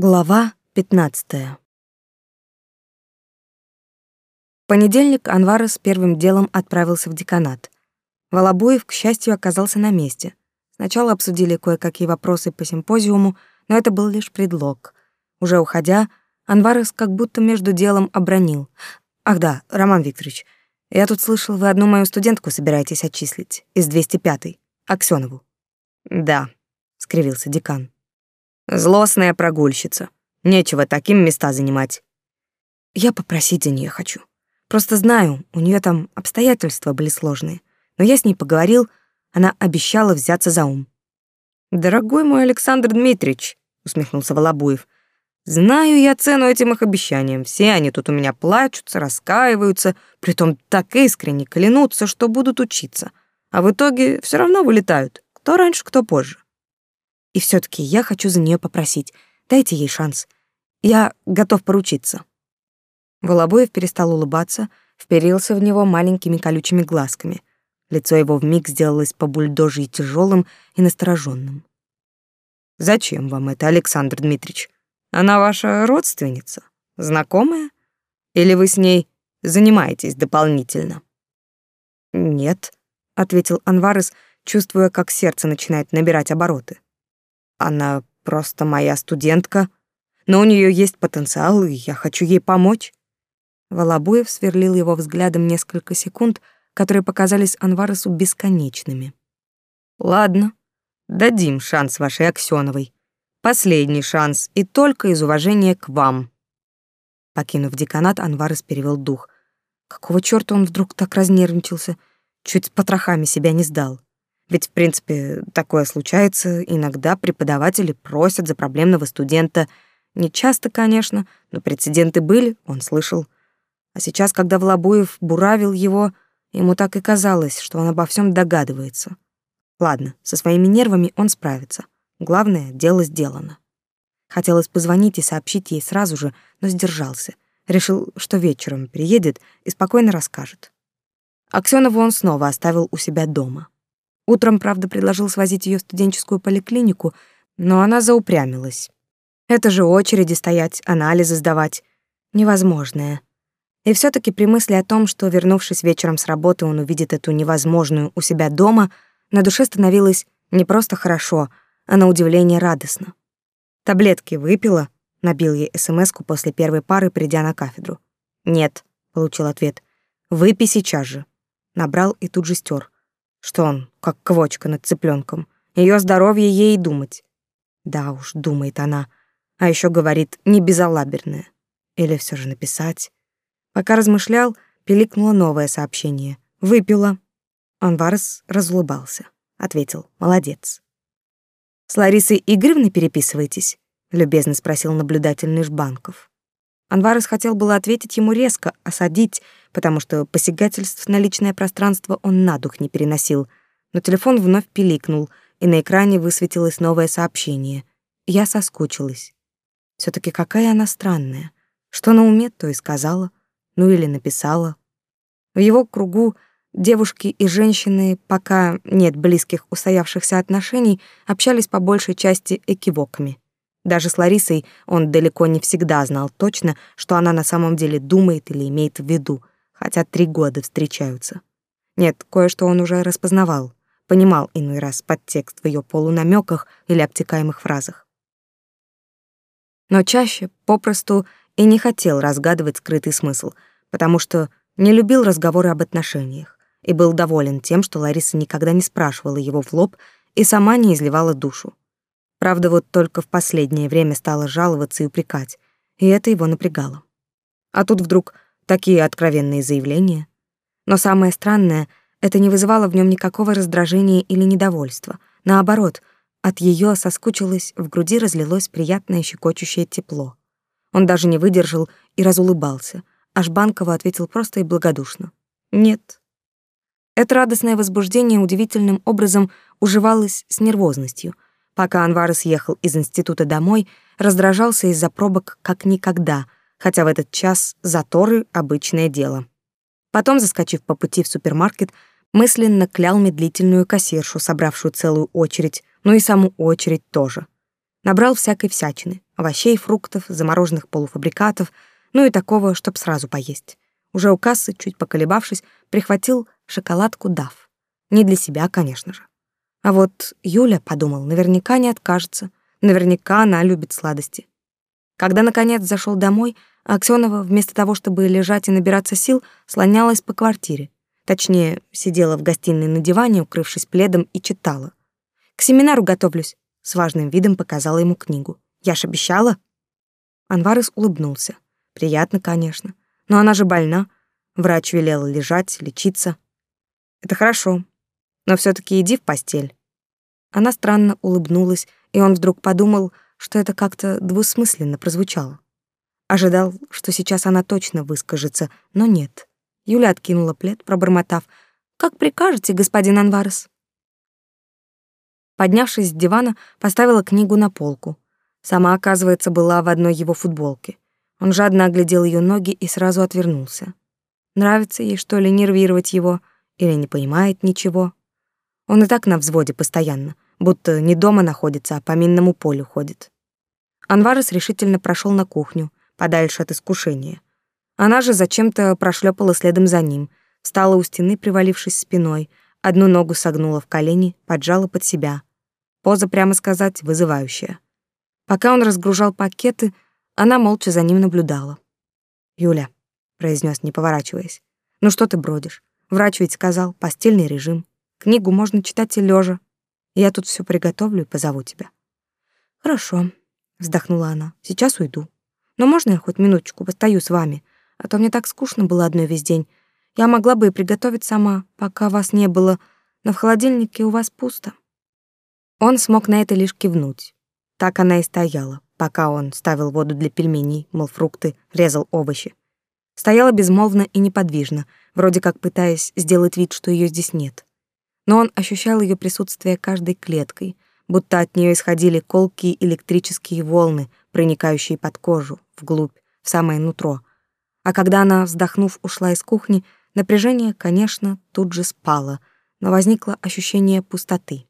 Глава 15. В понедельник Анварес первым делом отправился в деканат. Волобуев, к счастью, оказался на месте. Сначала обсудили кое-какие вопросы по симпозиуму, но это был лишь предлог. Уже уходя, Анварес как будто между делом обронил. «Ах да, Роман Викторович, я тут слышал, вы одну мою студентку собираетесь отчислить, из 205-й, Аксёнову». «Да», — скривился декан. Злостная прогульщица. Нечего таким места занимать. Я попросить за нее хочу. Просто знаю, у нее там обстоятельства были сложные. Но я с ней поговорил, она обещала взяться за ум. Дорогой мой Александр Дмитриевич, усмехнулся Волобуев. Знаю я цену этим их обещаниям. Все они тут у меня плачутся, раскаиваются, притом так искренне клянутся, что будут учиться. А в итоге все равно вылетают. Кто раньше, кто позже. И все таки я хочу за нее попросить. Дайте ей шанс. Я готов поручиться». Волобоев перестал улыбаться, вперился в него маленькими колючими глазками. Лицо его вмиг сделалось по бульдожьи тяжелым и настороженным. «Зачем вам это, Александр Дмитриевич? Она ваша родственница? Знакомая? Или вы с ней занимаетесь дополнительно?» «Нет», — ответил Анварес, чувствуя, как сердце начинает набирать обороты. Она просто моя студентка, но у нее есть потенциал, и я хочу ей помочь. Волобуев сверлил его взглядом несколько секунд, которые показались Анваресу бесконечными. Ладно, дадим шанс вашей Аксёновой. Последний шанс, и только из уважения к вам. Покинув деканат, Анварес перевел дух. Какого чёрта он вдруг так разнервничался? Чуть с потрохами себя не сдал. Ведь, в принципе, такое случается. Иногда преподаватели просят за проблемного студента. Не часто, конечно, но прецеденты были, он слышал. А сейчас, когда Влабуев буравил его, ему так и казалось, что он обо всем догадывается. Ладно, со своими нервами он справится. Главное, дело сделано. Хотелось позвонить и сообщить ей сразу же, но сдержался. Решил, что вечером приедет и спокойно расскажет. Аксёнову он снова оставил у себя дома. Утром, правда, предложил свозить ее в студенческую поликлинику, но она заупрямилась. Это же очереди стоять, анализы сдавать. Невозможное. И все таки при мысли о том, что, вернувшись вечером с работы, он увидит эту невозможную у себя дома, на душе становилось не просто хорошо, а на удивление радостно. «Таблетки выпила?» — набил ей СМСку после первой пары, придя на кафедру. «Нет», — получил ответ. «Выпей сейчас же». Набрал и тут же стер. Что он, как квочка над цыпленком. Ее здоровье ей и думать. Да уж, думает она. А еще говорит, не безалаберная. Или все же написать. Пока размышлял, пиликнуло новое сообщение. Выпила. Анварес разулыбался. Ответил, молодец. «С Ларисой Игоревной переписываетесь?» — любезно спросил наблюдательный Жбанков. Анварес хотел было ответить ему резко, осадить, потому что посягательств на личное пространство он на дух не переносил. Но телефон вновь пиликнул, и на экране высветилось новое сообщение. Я соскучилась. все таки какая она странная. Что на уме, то и сказала. Ну или написала. В его кругу девушки и женщины, пока нет близких устоявшихся отношений, общались по большей части экивоками. Даже с Ларисой он далеко не всегда знал точно, что она на самом деле думает или имеет в виду, хотя три года встречаются. Нет, кое-что он уже распознавал, понимал иной раз подтекст в ее полунамеках или обтекаемых фразах. Но чаще попросту и не хотел разгадывать скрытый смысл, потому что не любил разговоры об отношениях и был доволен тем, что Лариса никогда не спрашивала его в лоб и сама не изливала душу. Правда, вот только в последнее время стала жаловаться и упрекать, и это его напрягало. А тут вдруг такие откровенные заявления. Но самое странное, это не вызывало в нем никакого раздражения или недовольства. Наоборот, от ее соскучилось, в груди разлилось приятное щекочущее тепло. Он даже не выдержал и разулыбался, аж Банкова ответил просто и благодушно. «Нет». Это радостное возбуждение удивительным образом уживалось с нервозностью — Пока Анвар съехал из института домой, раздражался из-за пробок как никогда, хотя в этот час заторы — обычное дело. Потом, заскочив по пути в супермаркет, мысленно клял медлительную кассиршу, собравшую целую очередь, ну и саму очередь тоже. Набрал всякой всячины, овощей, фруктов, замороженных полуфабрикатов, ну и такого, чтоб сразу поесть. Уже у кассы, чуть поколебавшись, прихватил шоколадку Дав. Не для себя, конечно же. А вот Юля, подумал, наверняка не откажется. Наверняка она любит сладости. Когда, наконец, зашел домой, Аксенова, вместо того, чтобы лежать и набираться сил, слонялась по квартире. Точнее, сидела в гостиной на диване, укрывшись пледом, и читала. «К семинару готовлюсь», — с важным видом показала ему книгу. «Я ж обещала». Анварес улыбнулся. Приятно, конечно. Но она же больна. Врач велел лежать, лечиться. Это хорошо. Но все таки иди в постель. Она странно улыбнулась, и он вдруг подумал, что это как-то двусмысленно прозвучало. Ожидал, что сейчас она точно выскажется, но нет. Юля откинула плед, пробормотав: "Как прикажете, господин Анварес?" Поднявшись с дивана, поставила книгу на полку. Сама, оказывается, была в одной его футболке. Он жадно оглядел ее ноги и сразу отвернулся. Нравится ей, что ли, нервировать его или не понимает ничего? Он и так на взводе постоянно, будто не дома находится, а по минному полю ходит. Анварес решительно прошел на кухню, подальше от искушения. Она же зачем-то прошлепала следом за ним, встала у стены, привалившись спиной, одну ногу согнула в колени, поджала под себя. Поза, прямо сказать, вызывающая. Пока он разгружал пакеты, она молча за ним наблюдала. «Юля», — произнес, не поворачиваясь, — «ну что ты бродишь? Врач ведь сказал, постельный режим. Книгу можно читать и лежа. Я тут все приготовлю и позову тебя. Хорошо, вздохнула она. Сейчас уйду. Но можно я хоть минуточку постою с вами, а то мне так скучно было одной весь день. Я могла бы и приготовить сама, пока вас не было, но в холодильнике у вас пусто. Он смог на это лишь кивнуть. Так она и стояла, пока он ставил воду для пельменей, мыл фрукты, резал овощи. Стояла безмолвно и неподвижно, вроде как пытаясь сделать вид, что ее здесь нет но он ощущал ее присутствие каждой клеткой, будто от нее исходили колкие электрические волны, проникающие под кожу, вглубь, в самое нутро. А когда она, вздохнув, ушла из кухни, напряжение, конечно, тут же спало, но возникло ощущение пустоты.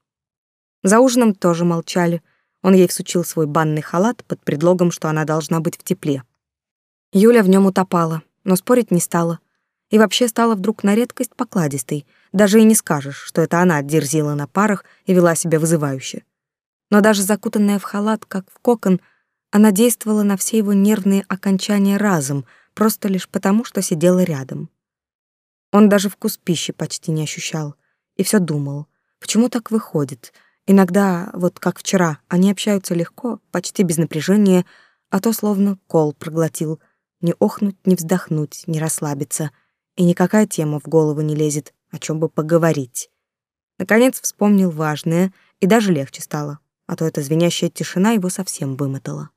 За ужином тоже молчали. Он ей всучил свой банный халат под предлогом, что она должна быть в тепле. Юля в нем утопала, но спорить не стала. И вообще стала вдруг на редкость покладистой — даже и не скажешь, что это она дерзила на парах и вела себя вызывающе. Но даже закутанная в халат, как в кокон, она действовала на все его нервные окончания разом, просто лишь потому, что сидела рядом. Он даже вкус пищи почти не ощущал и все думал, почему так выходит. Иногда, вот как вчера, они общаются легко, почти без напряжения, а то словно кол проглотил. Не охнуть, не вздохнуть, не расслабиться, и никакая тема в голову не лезет, о чем бы поговорить. Наконец вспомнил важное, и даже легче стало, а то эта звенящая тишина его совсем вымотала.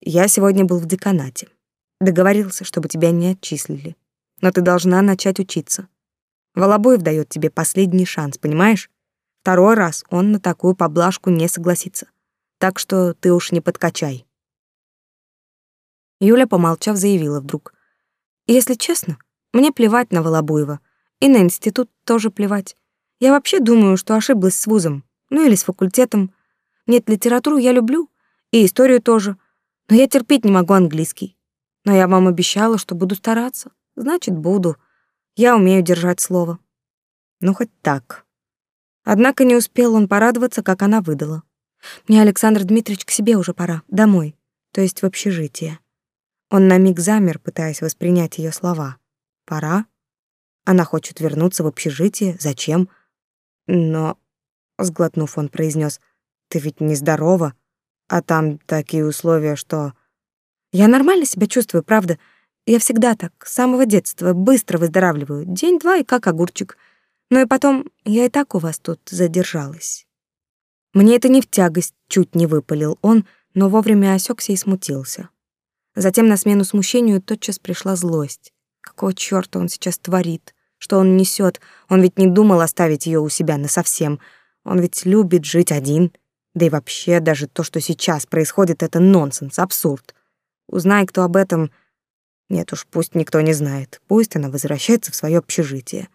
«Я сегодня был в деканате. Договорился, чтобы тебя не отчислили. Но ты должна начать учиться. Волобоев дает тебе последний шанс, понимаешь? Второй раз он на такую поблажку не согласится. Так что ты уж не подкачай». Юля, помолчав, заявила вдруг. «Если честно, мне плевать на Волобуева. И на институт тоже плевать. Я вообще думаю, что ошиблась с вузом, ну или с факультетом. Нет, литературу я люблю, и историю тоже, но я терпеть не могу английский. Но я вам обещала, что буду стараться. Значит, буду. Я умею держать слово. Ну, хоть так. Однако не успел он порадоваться, как она выдала. Мне, Александр Дмитриевич, к себе уже пора, домой, то есть в общежитие. Он на миг замер, пытаясь воспринять ее слова. Пора? Она хочет вернуться в общежитие. Зачем? Но, сглотнув, он произнес: "Ты ведь нездорова, а там такие условия, что я нормально себя чувствую, правда. Я всегда так, с самого детства, быстро выздоравливаю. День-два и как огурчик. Но и потом, я и так у вас тут задержалась. Мне это не в тягость, чуть не выпалил он, но вовремя осекся и смутился. Затем на смену смущению тотчас пришла злость. Какого чёрта он сейчас творит? Что он несёт? Он ведь не думал оставить её у себя насовсем. Он ведь любит жить один. Да и вообще, даже то, что сейчас происходит, это нонсенс, абсурд. Узнай, кто об этом... Нет уж, пусть никто не знает. Пусть она возвращается в своё общежитие.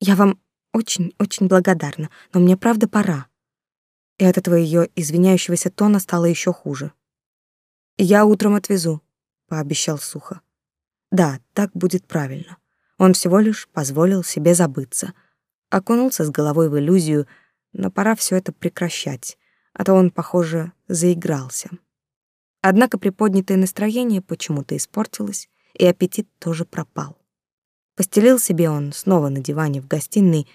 Я вам очень-очень благодарна, но мне правда пора. и от этого ее извиняющегося тона стало еще хуже. «Я утром отвезу», — пообещал сухо. «Да, так будет правильно. Он всего лишь позволил себе забыться. Окунулся с головой в иллюзию, но пора все это прекращать, а то он, похоже, заигрался». Однако приподнятое настроение почему-то испортилось, и аппетит тоже пропал. Постелил себе он снова на диване в гостиной,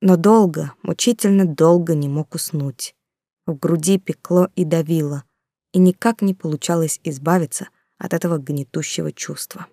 но долго, мучительно долго не мог уснуть. В груди пекло и давило, и никак не получалось избавиться от этого гнетущего чувства.